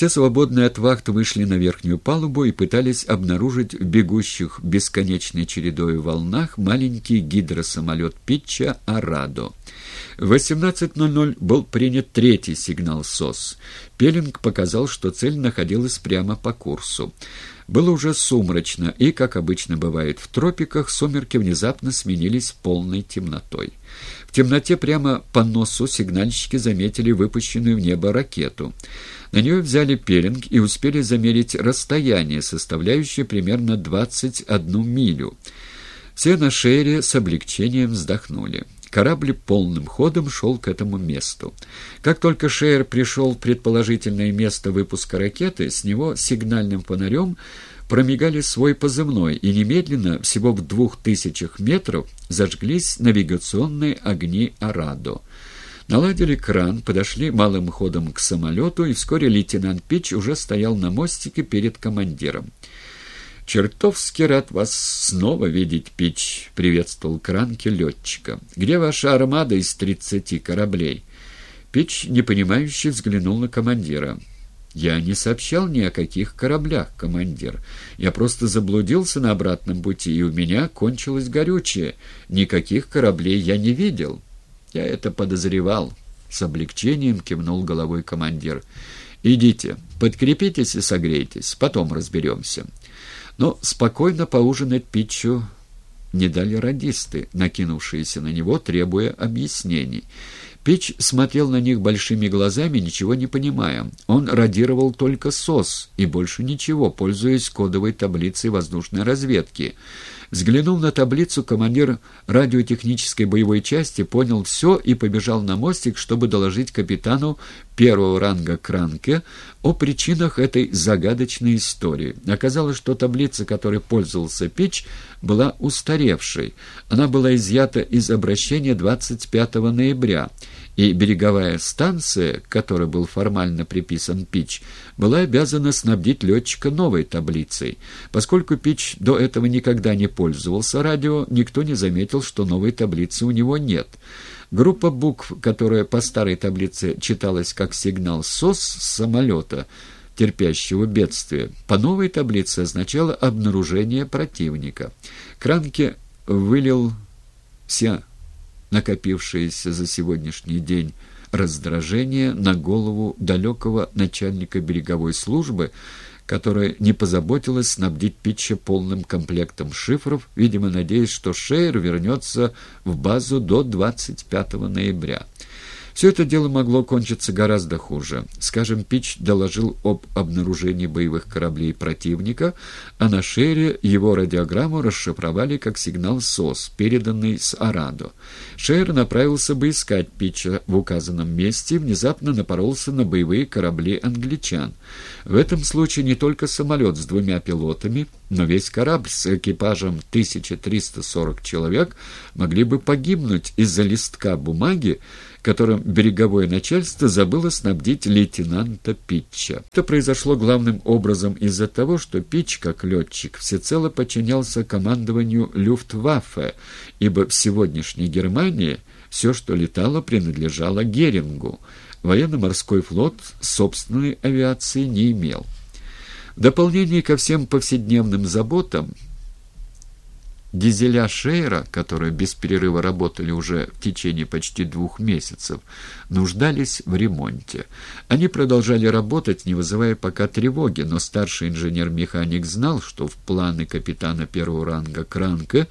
Все свободные от вахт вышли на верхнюю палубу и пытались обнаружить в бегущих бесконечной чередой волнах маленький гидросамолет Питча «Арадо». В 18.00 был принят третий сигнал СОС. Пеллинг показал, что цель находилась прямо по курсу. Было уже сумрачно, и, как обычно бывает в тропиках, сумерки внезапно сменились полной темнотой. В темноте прямо по носу сигнальщики заметили выпущенную в небо ракету. На нее взяли пелинг и успели замерить расстояние, составляющее примерно 21 милю. Все на шере с облегчением вздохнули. Корабль полным ходом шел к этому месту. Как только Шейер пришел в предположительное место выпуска ракеты, с него сигнальным фонарем промигали свой позывной, и немедленно, всего в двух тысячах метров, зажглись навигационные огни «Арадо». Наладили кран, подошли малым ходом к самолету, и вскоре лейтенант Пич уже стоял на мостике перед командиром. «Чертовски рад вас снова видеть, Пич», — приветствовал Кранки летчика. «Где ваша армада из тридцати кораблей?» Пич, непонимающе, взглянул на командира. «Я не сообщал ни о каких кораблях, командир. Я просто заблудился на обратном пути, и у меня кончилось горючее. Никаких кораблей я не видел». «Я это подозревал», — с облегчением кивнул головой командир. «Идите, подкрепитесь и согрейтесь, потом разберемся». Но спокойно поужинать Питчу не дали радисты, накинувшиеся на него, требуя объяснений. Пич смотрел на них большими глазами, ничего не понимая. Он радировал только СОС и больше ничего, пользуясь кодовой таблицей воздушной разведки. Взглянув на таблицу, командир радиотехнической боевой части понял все и побежал на мостик, чтобы доложить капитану первого ранга Кранке о причинах этой загадочной истории. Оказалось, что таблица, которой пользовался Пич, была устаревшей. Она была изъята из обращения 25 ноября и береговая станция, которой был формально приписан Пич, была обязана снабдить летчика новой таблицей. Поскольку Пич до этого никогда не пользовался радио, никто не заметил, что новой таблицы у него нет. Группа букв, которая по старой таблице читалась как сигнал СОС с самолета, терпящего бедствия, по новой таблице означала обнаружение противника. Кранке вылил все накопившееся за сегодняшний день раздражение на голову далекого начальника береговой службы, которая не позаботилась снабдить Питча полным комплектом шифров, видимо, надеясь, что Шейер вернется в базу до 25 ноября. Все это дело могло кончиться гораздо хуже. Скажем, Пич доложил об обнаружении боевых кораблей противника, а на Шере его радиограмму расшифровали как сигнал СОС, переданный с Арадо. Шейр направился бы искать Питча в указанном месте и внезапно напоролся на боевые корабли англичан. В этом случае не только самолет с двумя пилотами, но весь корабль с экипажем 1340 человек могли бы погибнуть из-за листка бумаги, которым береговое начальство забыло снабдить лейтенанта Питча. Это произошло главным образом из-за того, что Питч, как летчик, всецело подчинялся командованию Люфтваффе, ибо в сегодняшней Германии все, что летало, принадлежало Герингу. Военно-морской флот собственной авиации не имел. В дополнение ко всем повседневным заботам, Дизеля Шейра, которые без перерыва работали уже в течение почти двух месяцев, нуждались в ремонте. Они продолжали работать, не вызывая пока тревоги, но старший инженер-механик знал, что в планы капитана первого ранга Кранка